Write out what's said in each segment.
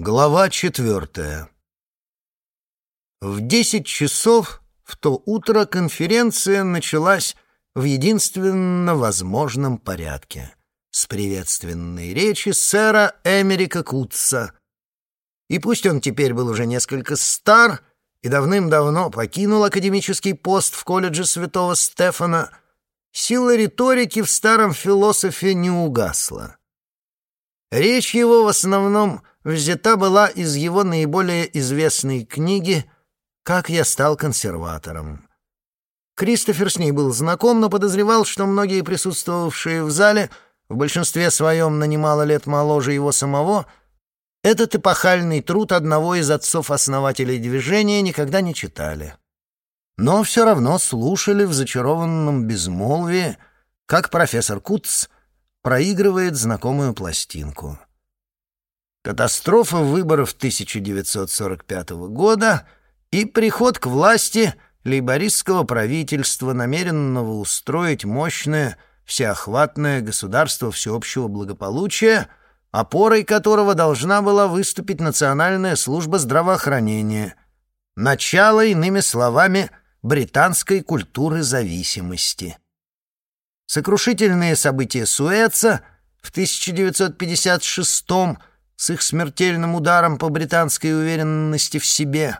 Глава четвертая В десять часов в то утро конференция началась в единственно возможном порядке с приветственной речи сэра Эмерика Кутса. И пусть он теперь был уже несколько стар и давным-давно покинул академический пост в колледже святого Стефана, сила риторики в старом философе не угасла. Речь его в основном взята была из его наиболее известной книги «Как я стал консерватором». Кристофер с ней был знаком, но подозревал, что многие присутствовавшие в зале, в большинстве своем на немало лет моложе его самого, этот эпохальный труд одного из отцов-основателей движения никогда не читали. Но все равно слушали в зачарованном безмолвии, как профессор Кутц проигрывает знакомую пластинку. Катастрофа выборов 1945 года и приход к власти лейбористского правительства, намеренного устроить мощное, всеохватное государство всеобщего благополучия, опорой которого должна была выступить Национальная служба здравоохранения, начало, иными словами, британской культуры зависимости. Сокрушительные события Суэца в 1956 году с их смертельным ударом по британской уверенности в себе,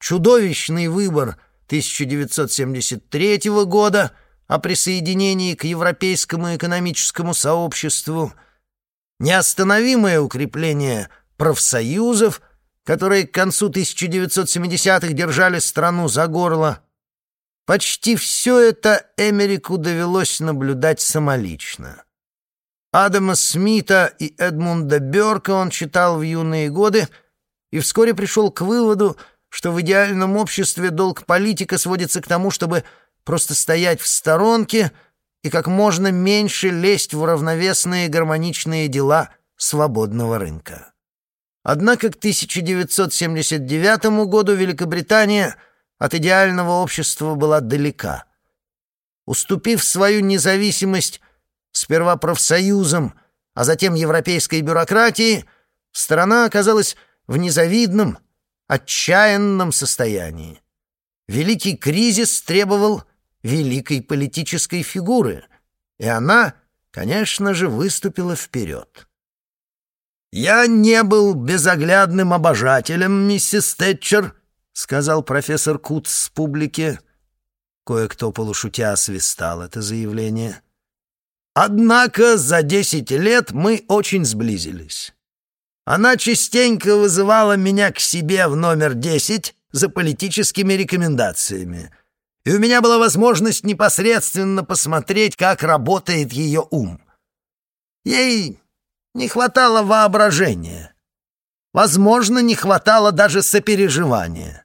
чудовищный выбор 1973 года о присоединении к Европейскому экономическому сообществу, неостановимое укрепление профсоюзов, которые к концу 1970-х держали страну за горло. Почти все это Эмерику довелось наблюдать самолично. Адама Смита и Эдмунда Бёрка он читал в юные годы и вскоре пришел к выводу, что в идеальном обществе долг политика сводится к тому, чтобы просто стоять в сторонке и как можно меньше лезть в равновесные гармоничные дела свободного рынка. Однако к 1979 году Великобритания от идеального общества была далека. Уступив свою независимость сперва профсоюзом, а затем европейской бюрократии, страна оказалась в незавидном, отчаянном состоянии. Великий кризис требовал великой политической фигуры, и она, конечно же, выступила вперед. «Я не был безоглядным обожателем, миссис Тэтчер», — сказал профессор Кутс с публике. Кое-кто полушутя освистал это заявление. Однако за десять лет мы очень сблизились. Она частенько вызывала меня к себе в номер десять за политическими рекомендациями, и у меня была возможность непосредственно посмотреть, как работает ее ум. Ей не хватало воображения. Возможно, не хватало даже сопереживания.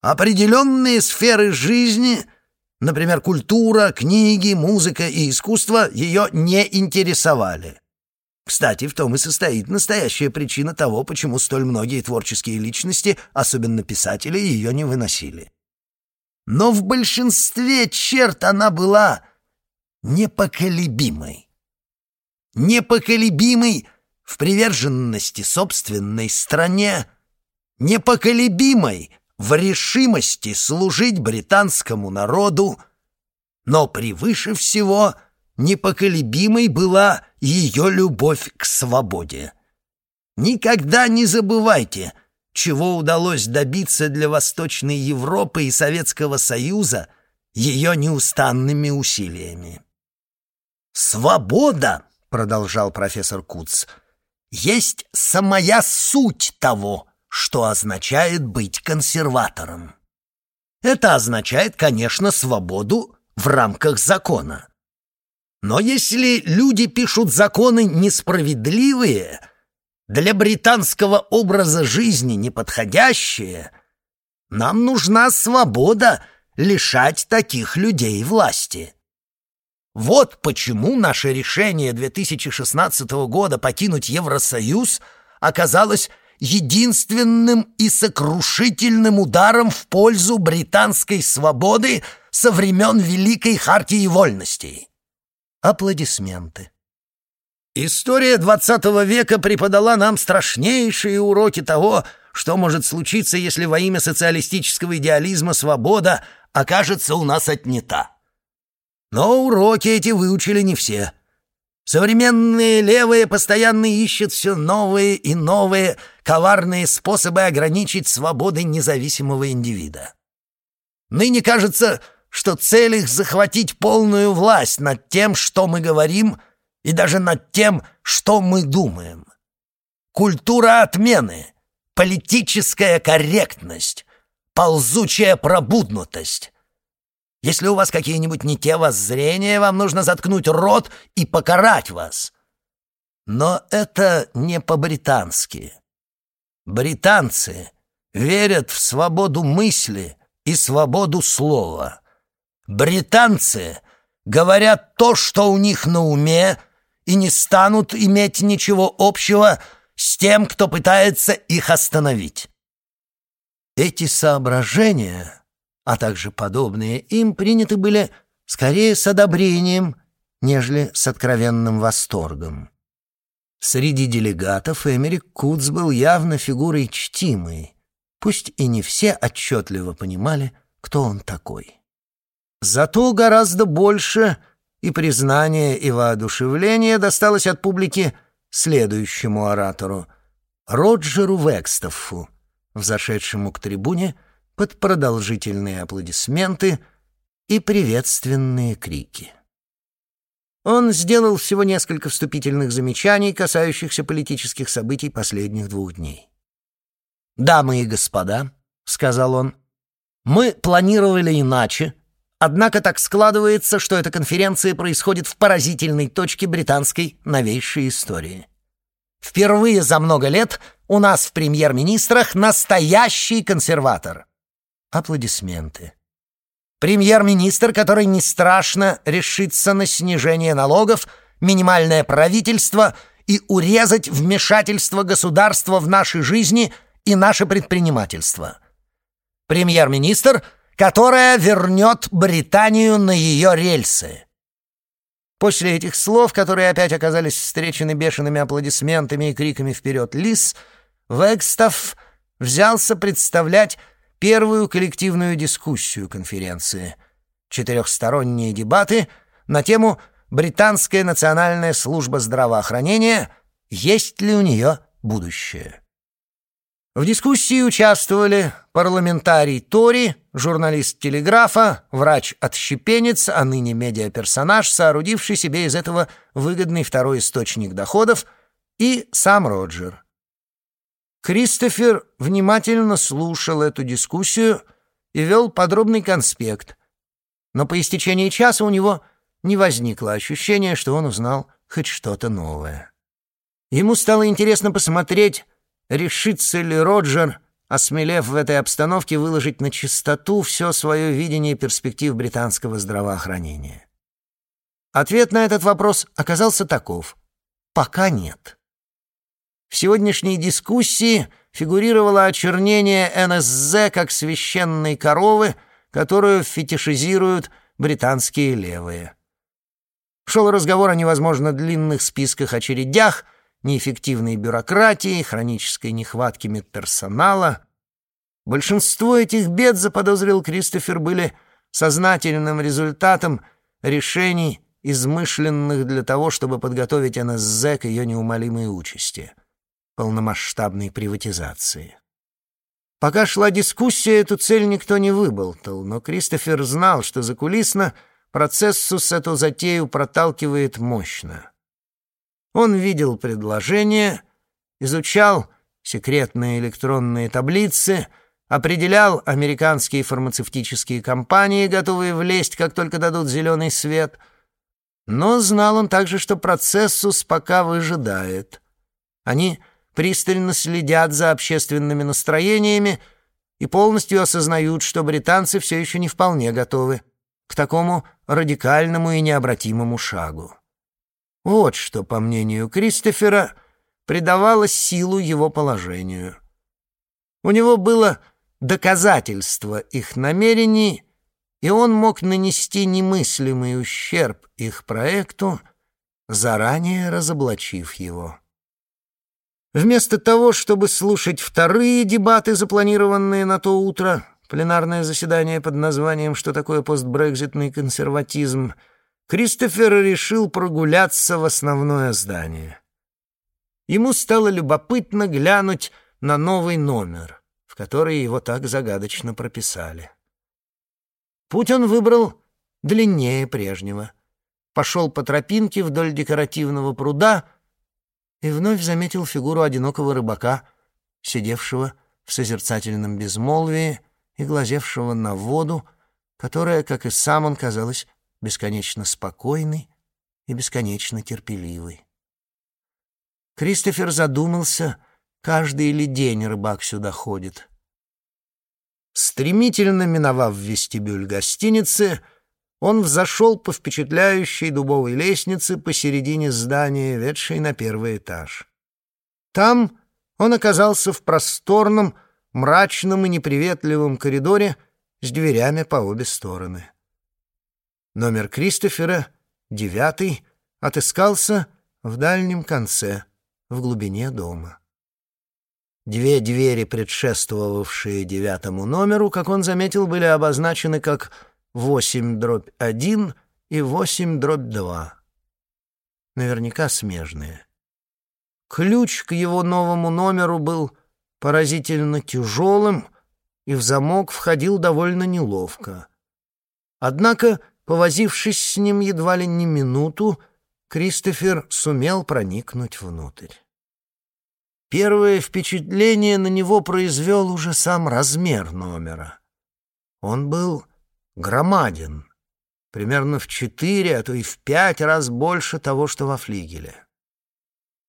Определенные сферы жизни — Например, культура, книги, музыка и искусство ее не интересовали. Кстати, в том и состоит настоящая причина того, почему столь многие творческие личности, особенно писатели, ее не выносили. Но в большинстве черт она была непоколебимой. Непоколебимой в приверженности собственной стране, непоколебимой в решимости служить британскому народу, но превыше всего непоколебимой была ее любовь к свободе. Никогда не забывайте, чего удалось добиться для Восточной Европы и Советского Союза ее неустанными усилиями. «Свобода», — продолжал профессор Куц, — «есть самая суть того, что означает быть консерватором. Это означает, конечно, свободу в рамках закона. Но если люди пишут законы несправедливые, для британского образа жизни неподходящие, нам нужна свобода лишать таких людей власти. Вот почему наше решение 2016 года покинуть Евросоюз оказалось единственным и сокрушительным ударом в пользу британской свободы со времен Великой Хартии Вольностей. Аплодисменты. История XX века преподала нам страшнейшие уроки того, что может случиться, если во имя социалистического идеализма свобода окажется у нас отнята. Но уроки эти выучили не все. Современные левые постоянно ищут все новые и новые коварные способы ограничить свободы независимого индивида. Ныне кажется, что цель их захватить полную власть над тем, что мы говорим — и даже над тем, что мы думаем. Культура отмены, политическая корректность, ползучая пробуднутость. Если у вас какие-нибудь не те воззрения, вам нужно заткнуть рот и покарать вас. Но это не по-британски. Британцы верят в свободу мысли и свободу слова. Британцы говорят то, что у них на уме, и не станут иметь ничего общего с тем, кто пытается их остановить. Эти соображения, а также подобные им, приняты были скорее с одобрением, нежели с откровенным восторгом. Среди делегатов Эмерик Куц был явно фигурой чтимой, пусть и не все отчетливо понимали, кто он такой. Зато гораздо больше — и признание, и воодушевление досталось от публики следующему оратору — Роджеру Векстоффу, взошедшему к трибуне под продолжительные аплодисменты и приветственные крики. Он сделал всего несколько вступительных замечаний, касающихся политических событий последних двух дней. «Дамы и господа», — сказал он, — «мы планировали иначе, Однако так складывается, что эта конференция происходит в поразительной точке британской новейшей истории. Впервые за много лет у нас в премьер-министрах настоящий консерватор. Аплодисменты. Премьер-министр, который не страшно решиться на снижение налогов, минимальное правительство и урезать вмешательство государства в наши жизни и наше предпринимательство. Премьер-министр — которая вернет Британию на ее рельсы. После этих слов, которые опять оказались встречены бешеными аплодисментами и криками «Вперед, лис!», Вегстаф взялся представлять первую коллективную дискуссию конференции. Четырехсторонние дебаты на тему «Британская национальная служба здравоохранения. Есть ли у нее будущее?». В дискуссии участвовали парламентарий Тори, журналист «Телеграфа», врач-отщепенец, а ныне медиаперсонаж, соорудивший себе из этого выгодный второй источник доходов, и сам Роджер. Кристофер внимательно слушал эту дискуссию и вел подробный конспект, но по истечении часа у него не возникло ощущения, что он узнал хоть что-то новое. Ему стало интересно посмотреть, решится ли Роджер, осмелев в этой обстановке выложить на чистоту все свое видение перспектив британского здравоохранения? Ответ на этот вопрос оказался таков. Пока нет. В сегодняшней дискуссии фигурировало очернение НСЗ как священной коровы, которую фетишизируют британские левые. Шел разговор о невозможно длинных списках очередях, неэффективной бюрократии, хронической нехватки медперсонала. Большинство этих бед, заподозрил Кристофер, были сознательным результатом решений, измышленных для того, чтобы подготовить НСЗ к ее неумолимой участи — полномасштабной приватизации. Пока шла дискуссия, эту цель никто не выболтал, но Кристофер знал, что закулисно процессус эту затею проталкивает мощно — он видел предложения, изучал секретные электронные таблицы, определял американские фармацевтические компании, готовые влезть, как только дадут зеленый свет. Но знал он также, что процессус пока выжидает. Они пристально следят за общественными настроениями и полностью осознают, что британцы все еще не вполне готовы к такому радикальному и необратимому шагу. Вот что, по мнению Кристофера, придавало силу его положению. У него было доказательство их намерений, и он мог нанести немыслимый ущерб их проекту, заранее разоблачив его. Вместо того, чтобы слушать вторые дебаты, запланированные на то утро, пленарное заседание под названием «Что такое постбрекзитный консерватизм», Кристофер решил прогуляться в основное здание. Ему стало любопытно глянуть на новый номер, в который его так загадочно прописали. Путь он выбрал длиннее прежнего. Пошел по тропинке вдоль декоративного пруда и вновь заметил фигуру одинокого рыбака, сидевшего в созерцательном безмолвии и глазевшего на воду, которая, как и сам он, казалась бесконечно спокойной и бесконечно терпеливой. Кристофер задумался, каждый ли день рыбак сюда ходит. Стремительно миновав вестибюль гостиницы, он взошел по впечатляющей дубовой лестнице посередине здания, ведшей на первый этаж. Там он оказался в просторном, мрачном и неприветливом коридоре с дверями по обе стороны. Номер Кристофера, девятый, отыскался в дальнем конце, в глубине дома. Две двери, предшествовавшие девятому номеру, как он заметил, были обозначены как восемь дробь один и восемь дробь два. Наверняка смежные. Ключ к его новому номеру был поразительно тяжелым и в замок входил довольно неловко. Однако Повозившись с ним едва ли не минуту, Кристофер сумел проникнуть внутрь. Первое впечатление на него произвел уже сам размер номера. Он был громаден, примерно в четыре, а то и в пять раз больше того, что во флигеле.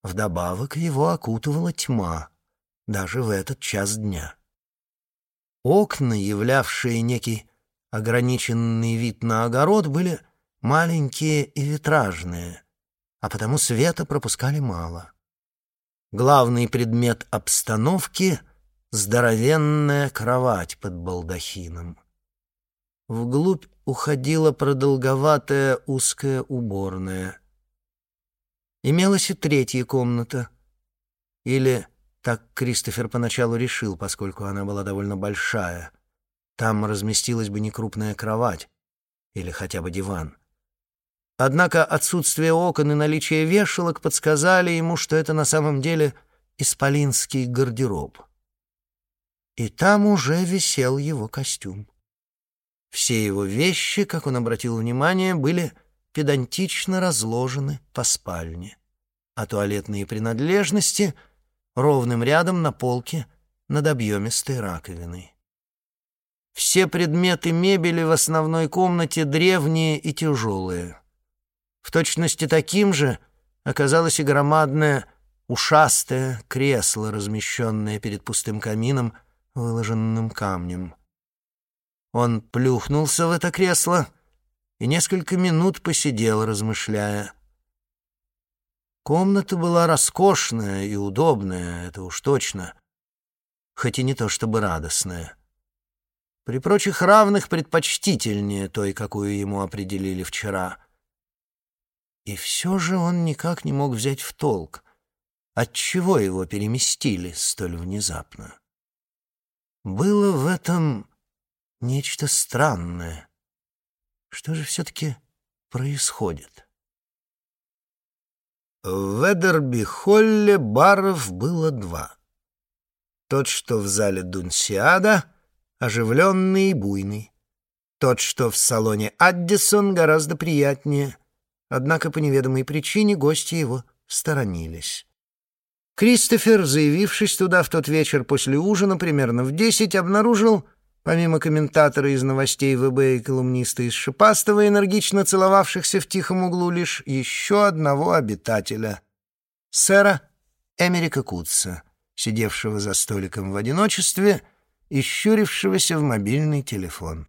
Вдобавок его окутывала тьма, даже в этот час дня. Окна, являвшие некий ограниченный вид на огород были маленькие и витражные, а потому света пропускали мало. Главный предмет обстановки — здоровенная кровать под балдахином. Вглубь уходила продолговатая узкая уборная. Имелась и третья комната. Или так Кристофер поначалу решил, поскольку она была довольно большая — там разместилась бы некрупная кровать или хотя бы диван. Однако отсутствие окон и наличие вешалок подсказали ему, что это на самом деле исполинский гардероб. И там уже висел его костюм. Все его вещи, как он обратил внимание, были педантично разложены по спальне, а туалетные принадлежности — ровным рядом на полке над объемистой раковиной. Все предметы мебели в основной комнате древние и тяжелые. В точности таким же оказалось и громадное ушастое кресло, размещенное перед пустым камином, выложенным камнем. Он плюхнулся в это кресло и несколько минут посидел, размышляя. Комната была роскошная и удобная, это уж точно, хоть и не то чтобы радостная при прочих равных предпочтительнее той, какую ему определили вчера. И все же он никак не мог взять в толк, отчего его переместили столь внезапно. Было в этом нечто странное. Что же все-таки происходит? В Эдерби-Холле баров было два. Тот, что в зале Дунсиада — оживленный и буйный. Тот, что в салоне Аддисон, гораздо приятнее, однако по неведомой причине гости его сторонились. Кристофер, заявившись туда в тот вечер после ужина, примерно в десять, обнаружил, помимо комментатора из новостей ВБ и колумниста из Шипастова, энергично целовавшихся в тихом углу лишь еще одного обитателя — сэра Эмерика Кутса, сидевшего за столиком в одиночестве — и щурившегося в мобильный телефон.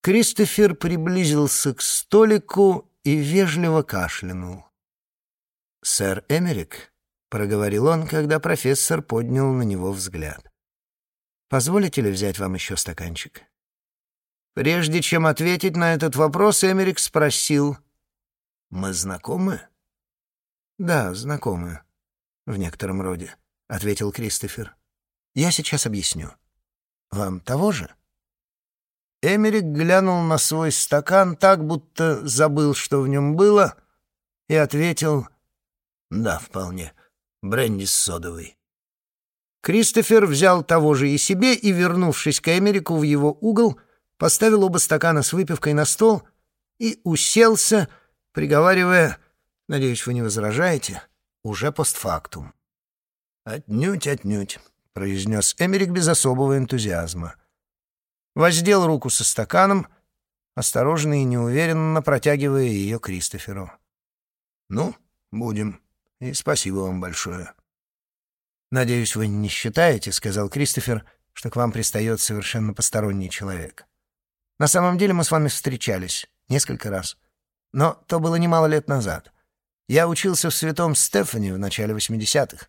Кристофер приблизился к столику и вежливо кашлянул. «Сэр Эмерик», — проговорил он, когда профессор поднял на него взгляд. «Позволите ли взять вам еще стаканчик?» Прежде чем ответить на этот вопрос, Эмерик спросил, Мы знакомы?» «Да, знакомы. В некотором роде», — ответил Кристофер. «Я сейчас объясню. Вам того же?» Эмерик глянул на свой стакан так, будто забыл, что в нем было, и ответил «Да, вполне. Бренди с содовой». Кристофер взял того же и себе и, вернувшись к Эмерику в его угол, поставил оба стакана с выпивкой на стол и уселся, приговаривая «Надеюсь, вы не возражаете?» уже постфактум. «Отнюдь, отнюдь», — произнес Эмерик без особого энтузиазма воздел руку со стаканом, осторожно и неуверенно протягивая ее Кристоферу. «Ну, будем. И спасибо вам большое». «Надеюсь, вы не считаете, — сказал Кристофер, — что к вам пристает совершенно посторонний человек. На самом деле мы с вами встречались несколько раз. Но то было немало лет назад. Я учился в Святом Стефане в начале 80-х.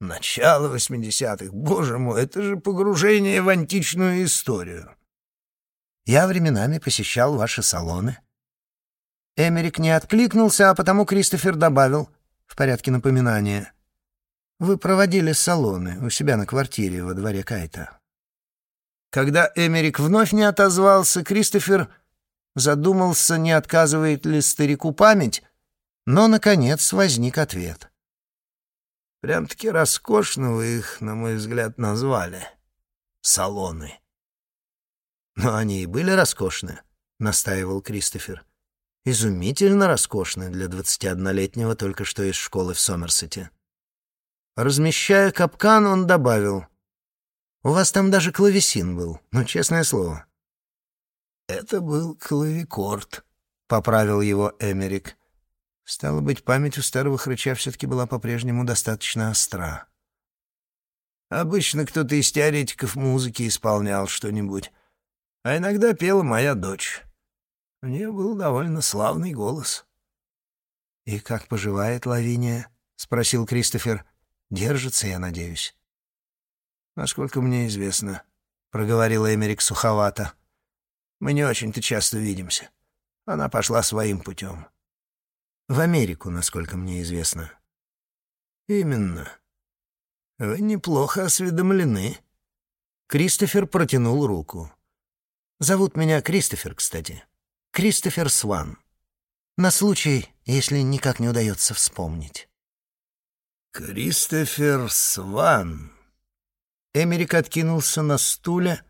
Начало восьмидесятых. Боже мой, это же погружение в античную историю. Я временами посещал ваши салоны. Эмерик не откликнулся, а потому Кристофер добавил в порядке напоминания. Вы проводили салоны у себя на квартире во дворе Кайта. Когда Эмерик вновь не отозвался, Кристофер задумался, не отказывает ли старику память, но, наконец, возник ответ. Прям-таки роскошно вы их, на мой взгляд, назвали. Салоны. Но они и были роскошны, настаивал Кристофер. Изумительно роскошны для двадцатиоднолетнего только что из школы в Сомерсете. Размещая капкан, он добавил. «У вас там даже клавесин был, ну, честное слово». «Это был клавикорд», — поправил его Эмерик. Стало быть, память у старого хрыча все-таки была по-прежнему достаточно остра. Обычно кто-то из теоретиков музыки исполнял что-нибудь, а иногда пела моя дочь. У нее был довольно славный голос. «И как поживает Лавиния?» — спросил Кристофер. «Держится, я надеюсь». «Насколько мне известно», — проговорил Эмерик суховато. «Мы не очень-то часто видимся. Она пошла своим путем». В Америку, насколько мне известно. Именно. Вы неплохо осведомлены. Кристофер протянул руку. Зовут меня Кристофер, кстати. Кристофер Сван. На случай, если никак не удается вспомнить. Кристофер Сван. Эмерик откинулся на стуле,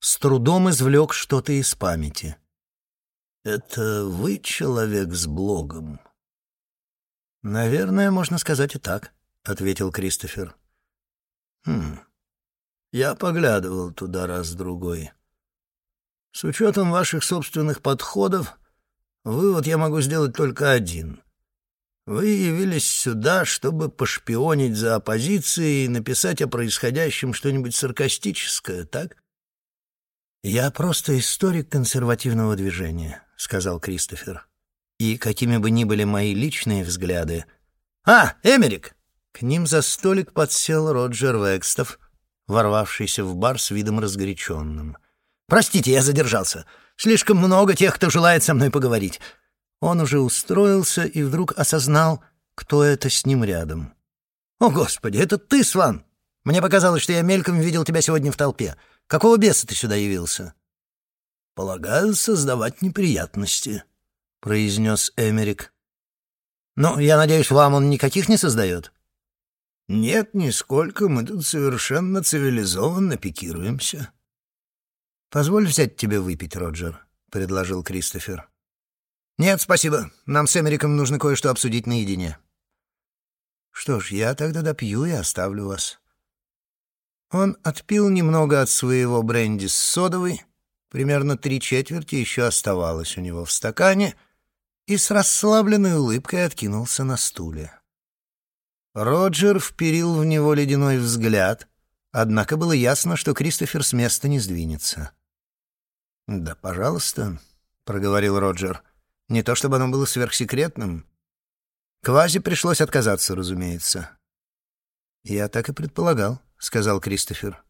с трудом извлек что-то из памяти. «Это вы человек с блогом?» «Наверное, можно сказать и так», — ответил Кристофер. «Хм, я поглядывал туда раз-другой. С учетом ваших собственных подходов, вывод я могу сделать только один. Вы явились сюда, чтобы пошпионить за оппозицией и написать о происходящем что-нибудь саркастическое, так?» «Я просто историк консервативного движения», — сказал Кристофер. И какими бы ни были мои личные взгляды... «А, Эмерик!» К ним за столик подсел Роджер Векстов, ворвавшийся в бар с видом разгоряченным. «Простите, я задержался. Слишком много тех, кто желает со мной поговорить». Он уже устроился и вдруг осознал, кто это с ним рядом. «О, Господи, это ты, Сван! Мне показалось, что я мельком видел тебя сегодня в толпе. Какого беса ты сюда явился?» «Полагаю, создавать неприятности», произнес Эмерик. «Ну, я надеюсь, вам он никаких не создает?» «Нет, нисколько. Мы тут совершенно цивилизованно пикируемся». «Позволь взять тебе выпить, Роджер», — предложил Кристофер. «Нет, спасибо. Нам с Эмериком нужно кое-что обсудить наедине». «Что ж, я тогда допью и оставлю вас». Он отпил немного от своего бренди с содовой, примерно три четверти еще оставалось у него в стакане, и с расслабленной улыбкой откинулся на стуле. Роджер вперил в него ледяной взгляд, однако было ясно, что Кристофер с места не сдвинется. «Да, пожалуйста», — проговорил Роджер. «Не то чтобы оно было сверхсекретным. Квази пришлось отказаться, разумеется». «Я так и предполагал», — сказал Кристофер.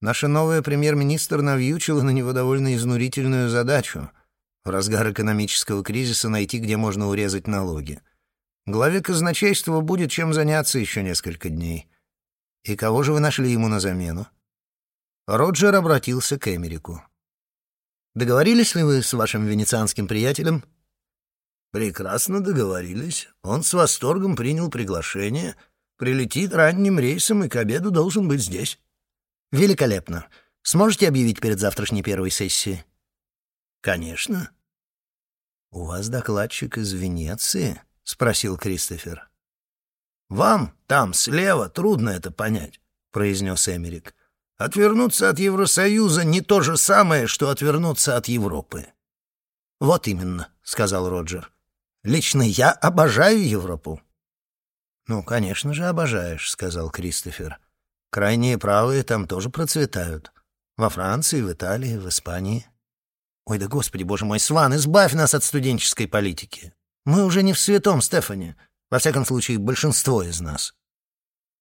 «Наша новая премьер-министр навьючила на него довольно изнурительную задачу — В разгар экономического кризиса найти, где можно урезать налоги. Главе казначейства будет чем заняться еще несколько дней. И кого же вы нашли ему на замену? Роджер обратился к Эмерику. «Договорились ли вы с вашим венецианским приятелем?» «Прекрасно договорились. Он с восторгом принял приглашение. Прилетит ранним рейсом и к обеду должен быть здесь». «Великолепно. Сможете объявить перед завтрашней первой сессией?» «Конечно». «У вас докладчик из Венеции?» — спросил Кристофер. «Вам там, слева, трудно это понять», — произнес Эмерик. «Отвернуться от Евросоюза не то же самое, что отвернуться от Европы». «Вот именно», — сказал Роджер. «Лично я обожаю Европу». «Ну, конечно же, обожаешь», — сказал Кристофер. «Крайние правые там тоже процветают. Во Франции, в Италии, в Испании». «Ой, да господи, боже мой, Сван, избавь нас от студенческой политики!» Мы уже не в святом Стефане, во всяком случае, большинство из нас.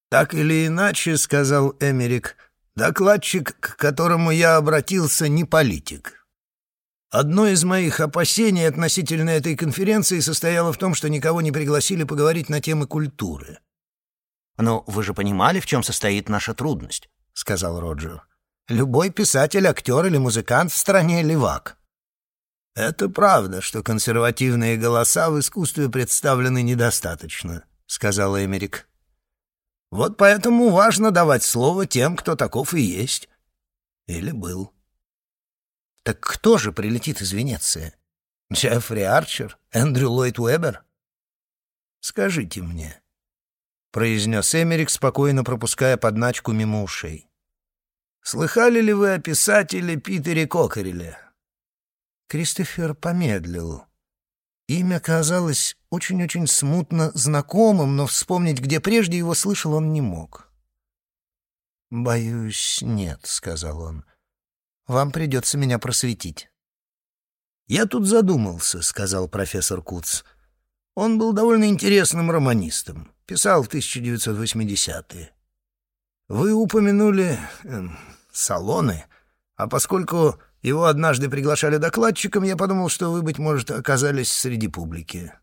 «Так или иначе, — сказал Эмерик, — докладчик, к которому я обратился, не политик. Одно из моих опасений относительно этой конференции состояло в том, что никого не пригласили поговорить на темы культуры». «Но вы же понимали, в чем состоит наша трудность», — сказал Роджер. «Любой писатель, актер или музыкант в стране — левак». «Это правда, что консервативные голоса в искусстве представлены недостаточно», — сказал Эмерик. «Вот поэтому важно давать слово тем, кто таков и есть. Или был». «Так кто же прилетит из Венеции? Джеффри Арчер? Эндрю Ллойд Уэббер?» «Скажите мне», — произнес Эмерик, спокойно пропуская подначку мимо ушей. «Слыхали ли вы о писателе Питере Кокереле?» Кристофер помедлил. Имя казалось очень-очень смутно знакомым, но вспомнить, где прежде его слышал, он не мог. «Боюсь, нет», — сказал он. «Вам придется меня просветить». «Я тут задумался», — сказал профессор Куц. «Он был довольно интересным романистом. Писал в 1980-е. Вы упомянули э, салоны, а поскольку его однажды приглашали докладчиком, я подумал, что вы, быть может, оказались среди публики».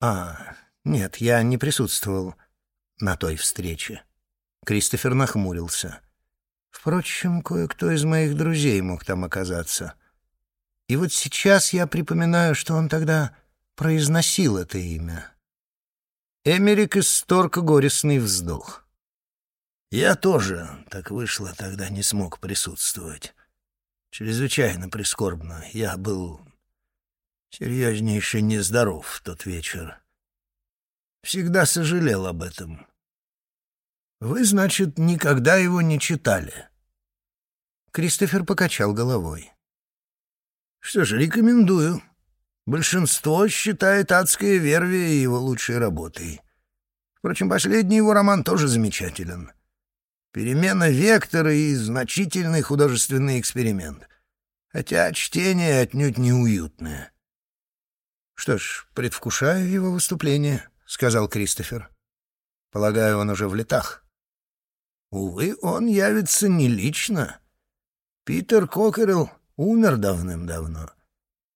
«А, нет, я не присутствовал на той встрече». Кристофер нахмурился. Впрочем, кое-кто из моих друзей мог там оказаться. И вот сейчас я припоминаю, что он тогда произносил это имя. Эмерик исторг горестный вздох. «Я тоже, так вышло, тогда не смог присутствовать. Чрезвычайно прискорбно. Я был серьезнейше нездоров в тот вечер. Всегда сожалел об этом. Вы, значит, никогда его не читали? Кристофер покачал головой. Что ж, рекомендую. Большинство считает «Адское вервие» его лучшей работой. Впрочем, последний его роман тоже замечателен — Перемена вектора и значительный художественный эксперимент. Хотя чтение отнюдь неуютное. «Что ж, предвкушаю его выступление», — сказал Кристофер. «Полагаю, он уже в летах». «Увы, он явится не лично. Питер Кокерелл умер давным-давно.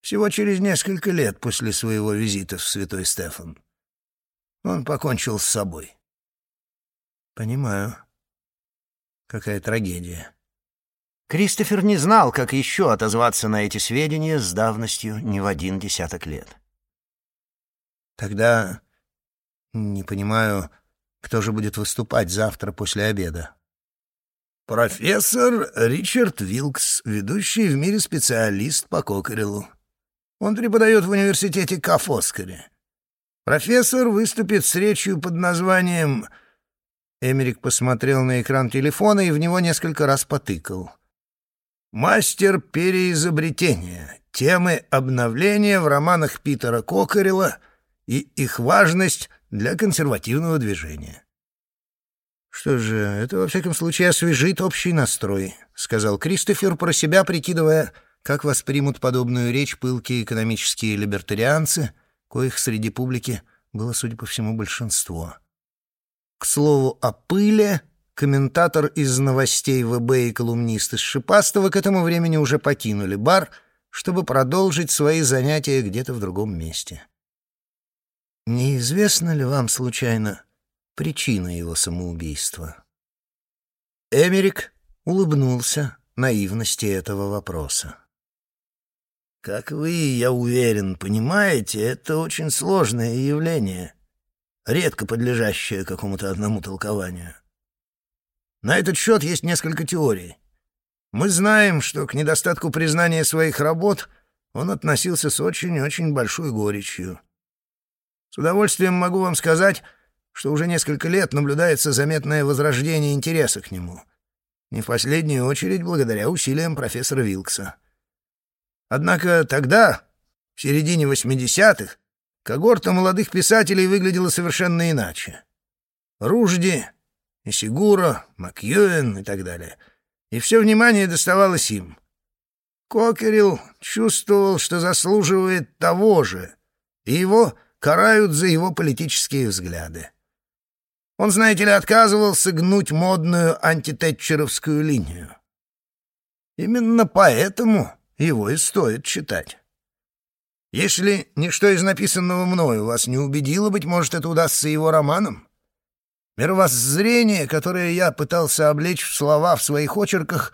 Всего через несколько лет после своего визита в Святой Стефан. Он покончил с собой». «Понимаю», Какая трагедия. Кристофер не знал, как еще отозваться на эти сведения с давностью не в один десяток лет. Тогда не понимаю, кто же будет выступать завтра после обеда. Профессор Ричард Вилкс, ведущий в мире специалист по Кокорелу. Он преподает в университете Кафоскаре. Профессор выступит с речью под названием Эмерик посмотрел на экран телефона и в него несколько раз потыкал. «Мастер переизобретения. Темы обновления в романах Питера Кокорела и их важность для консервативного движения». «Что же, это во всяком случае освежит общий настрой», — сказал Кристофер, про себя прикидывая, как воспримут подобную речь пылкие экономические либертарианцы, коих среди публики было, судя по всему, большинство. К слову о пыле, комментатор из новостей ВБ и колумнист из Шипастова к этому времени уже покинули бар, чтобы продолжить свои занятия где-то в другом месте. Неизвестна ли вам, случайно, причина его самоубийства? Эмерик улыбнулся наивности этого вопроса. Как вы, я уверен, понимаете, это очень сложное явление, редко подлежащее какому-то одному толкованию. На этот счет есть несколько теорий. Мы знаем, что к недостатку признания своих работ он относился с очень-очень большой горечью. С удовольствием могу вам сказать, что уже несколько лет наблюдается заметное возрождение интереса к нему. Не в последнюю очередь благодаря усилиям профессора Вилкса. Однако тогда, в середине 80-х, когорта молодых писателей выглядела совершенно иначе. Ружди, Исигуро, Макьюэн и так далее. И все внимание доставалось им. Кокерил чувствовал, что заслуживает того же, и его карают за его политические взгляды. Он, знаете ли, отказывался гнуть модную антитетчеровскую линию. Именно поэтому его и стоит читать. Если ничто из написанного мною вас не убедило, быть может, это удастся его романом? Мировоззрение, которое я пытался облечь в слова в своих очерках,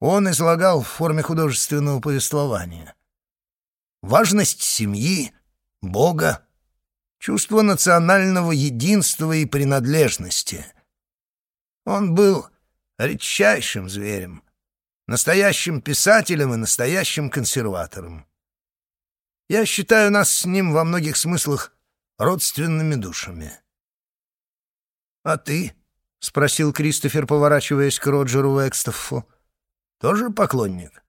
он излагал в форме художественного повествования. Важность семьи, Бога, чувство национального единства и принадлежности. Он был редчайшим зверем, настоящим писателем и настоящим консерватором. Я считаю нас с ним во многих смыслах родственными душами. «А ты?» — спросил Кристофер, поворачиваясь к Роджеру Векстоффу. «Тоже поклонник?»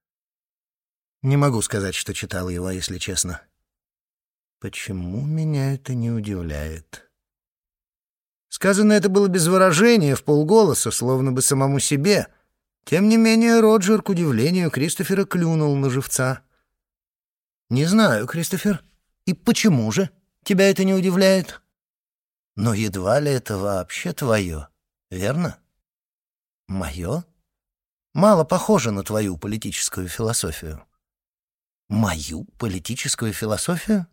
«Не могу сказать, что читал его, если честно». «Почему меня это не удивляет?» Сказано это было без выражения, в полголоса, словно бы самому себе. Тем не менее, Роджер, к удивлению, Кристофера клюнул на живца. «Не знаю, Кристофер. И почему же тебя это не удивляет?» Но едва ли это вообще твое, верно? Мое? Мало похоже на твою политическую философию. Мою политическую философию?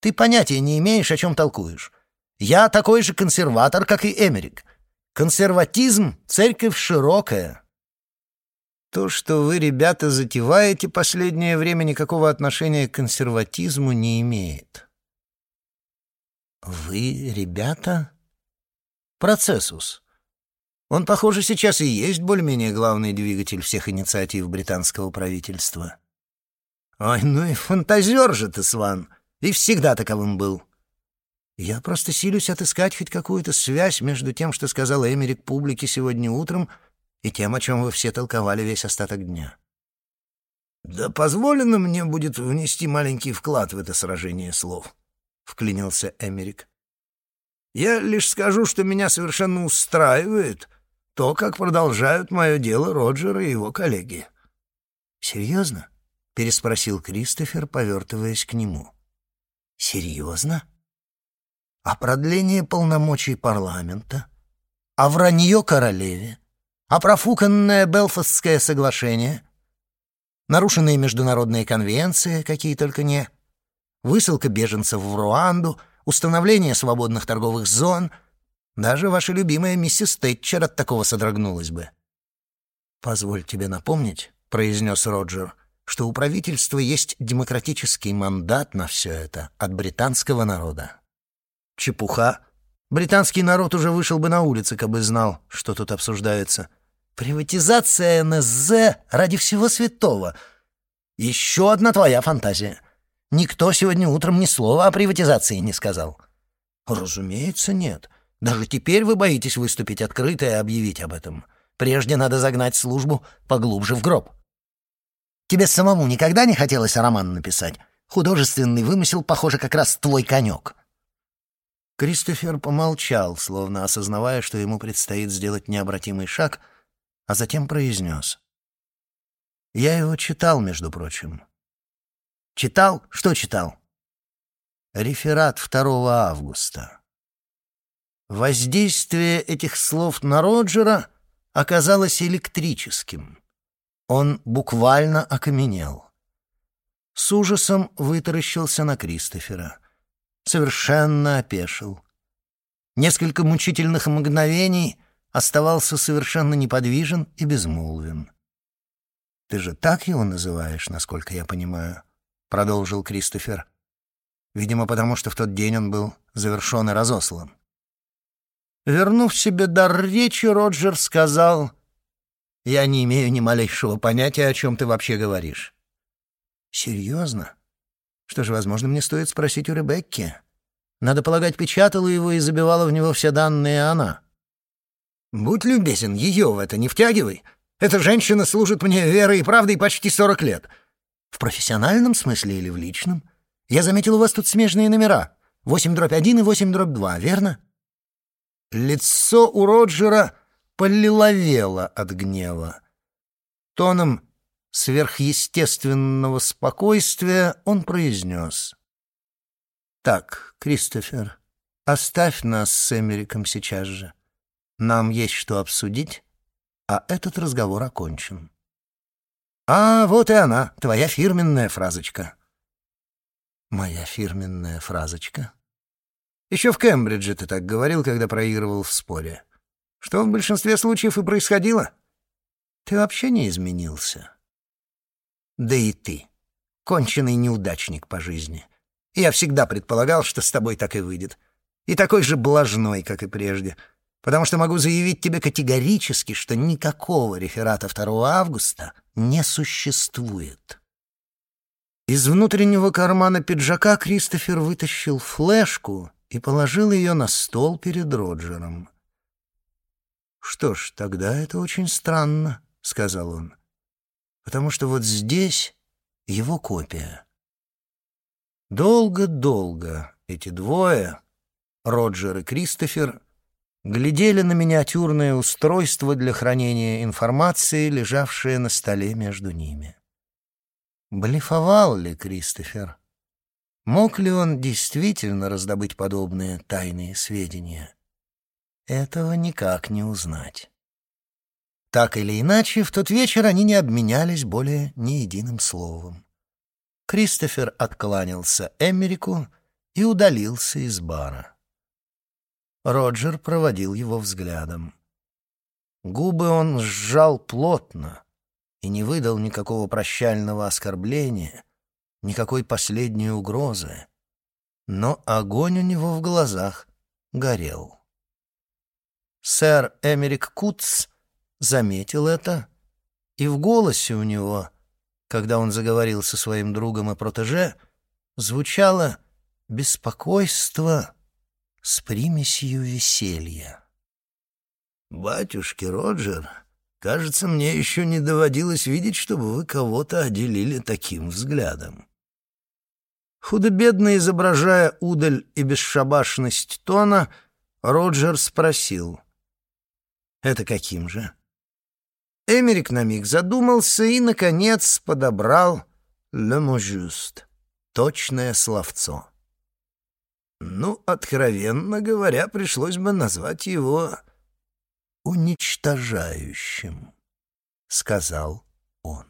Ты понятия не имеешь, о чем толкуешь. Я такой же консерватор, как и Эмерик. Консерватизм — церковь широкая. То, что вы, ребята, затеваете последнее время, никакого отношения к консерватизму не имеет. «Вы, ребята?» «Процессус. Он, похоже, сейчас и есть более-менее главный двигатель всех инициатив британского правительства». «Ой, ну и фантазер же ты, Сван, и всегда таковым был». «Я просто силюсь отыскать хоть какую-то связь между тем, что сказал Эмерик публике сегодня утром, и тем, о чем вы все толковали весь остаток дня». «Да позволено мне будет внести маленький вклад в это сражение слов», вклинился Эмерик. «Я лишь скажу, что меня совершенно устраивает то, как продолжают мое дело Роджер и его коллеги». «Серьезно?» — переспросил Кристофер, повертываясь к нему. «Серьезно? А продление полномочий парламента? А вранье королеве? А профуканное Белфастское соглашение? Нарушенные международные конвенции, какие только не...» высылка беженцев в Руанду, установление свободных торговых зон. Даже ваша любимая миссис Тэтчер от такого содрогнулась бы. «Позволь тебе напомнить», — произнес Роджер, «что у правительства есть демократический мандат на все это от британского народа». «Чепуха. Британский народ уже вышел бы на улицы, как бы знал, что тут обсуждается. Приватизация НСЗ ради всего святого. Еще одна твоя фантазия». Никто сегодня утром ни слова о приватизации не сказал. Разумеется, нет. Даже теперь вы боитесь выступить открыто и объявить об этом. Прежде надо загнать службу поглубже в гроб. Тебе самому никогда не хотелось роман написать? Художественный вымысел, похоже, как раз твой конек. Кристофер помолчал, словно осознавая, что ему предстоит сделать необратимый шаг, а затем произнес. «Я его читал, между прочим. Читал? Что читал? Реферат 2 августа. Воздействие этих слов на Роджера оказалось электрическим. Он буквально окаменел. с ужасом вытаращился на Кристофера. Совершенно опешил. Несколько мучительных мгновений оставался совершенно неподвижен и безмолвен. «Ты же так его называешь, насколько я понимаю», — продолжил Кристофер. «Видимо, потому что в тот день он был завершен и разослан». Вернув себе дар речи, Роджер сказал, «Я не имею ни малейшего понятия, о чем ты вообще говоришь». «Серьезно? Что же, возможно, мне стоит спросить у Ребекки. Надо полагать, печатала его и забивала в него все данные она». «Будь любезен, ее в это не втягивай. Эта женщина служит мне верой и правдой почти сорок лет. В профессиональном смысле или в личном? Я заметил, у вас тут смежные номера. Восемь дробь один и восемь дробь два, верно?» Лицо у Роджера полиловело от гнева. Тоном сверхъестественного спокойствия он произнес. «Так, Кристофер, оставь нас с Эмериком сейчас же. Нам есть что обсудить, а этот разговор окончен». «А, вот и она, твоя фирменная фразочка». «Моя фирменная фразочка?» «Еще в Кембридже ты так говорил, когда проигрывал в споре. Что в большинстве случаев и происходило. Ты вообще не изменился». Да и ты. Конченый неудачник по жизни. Я всегда предполагал, что с тобой так и выйдет. И такой же блажной, как и прежде. Потому что могу заявить тебе категорически, что никакого реферата 2 августа не существует. Из внутреннего кармана пиджака Кристофер вытащил флешку и положил ее на стол перед Роджером. «Что ж, тогда это очень странно», — сказал он потому что вот здесь его копия. Долго-долго эти двое, Роджер и Кристофер, глядели на миниатюрное устройство для хранения информации, лежавшее на столе между ними. Блефовал ли Кристофер? Мог ли он действительно раздобыть подобные тайные сведения? Этого никак не узнать. Так или иначе, в тот вечер они не обменялись более ни единым словом. Кристофер откланялся Эмерику и удалился из бара. Роджер проводил его взглядом. Губы он сжал плотно и не выдал никакого прощального оскорбления, никакой последней угрозы, но огонь у него в глазах горел. Сэр Эмерик Кутс заметил это, и в голосе у него, когда он заговорил со своим другом и протеже, звучало беспокойство с примесью веселья. «Батюшки, Роджер, кажется, мне еще не доводилось видеть, чтобы вы кого-то отделили таким взглядом». Худо-бедно изображая удаль и бесшабашность тона, Роджер спросил. «Это каким же?» Эмерик на миг задумался и, наконец, подобрал «le mot juste» — точное словцо. Ну, откровенно говоря, пришлось бы назвать его уничтожающим, — сказал он.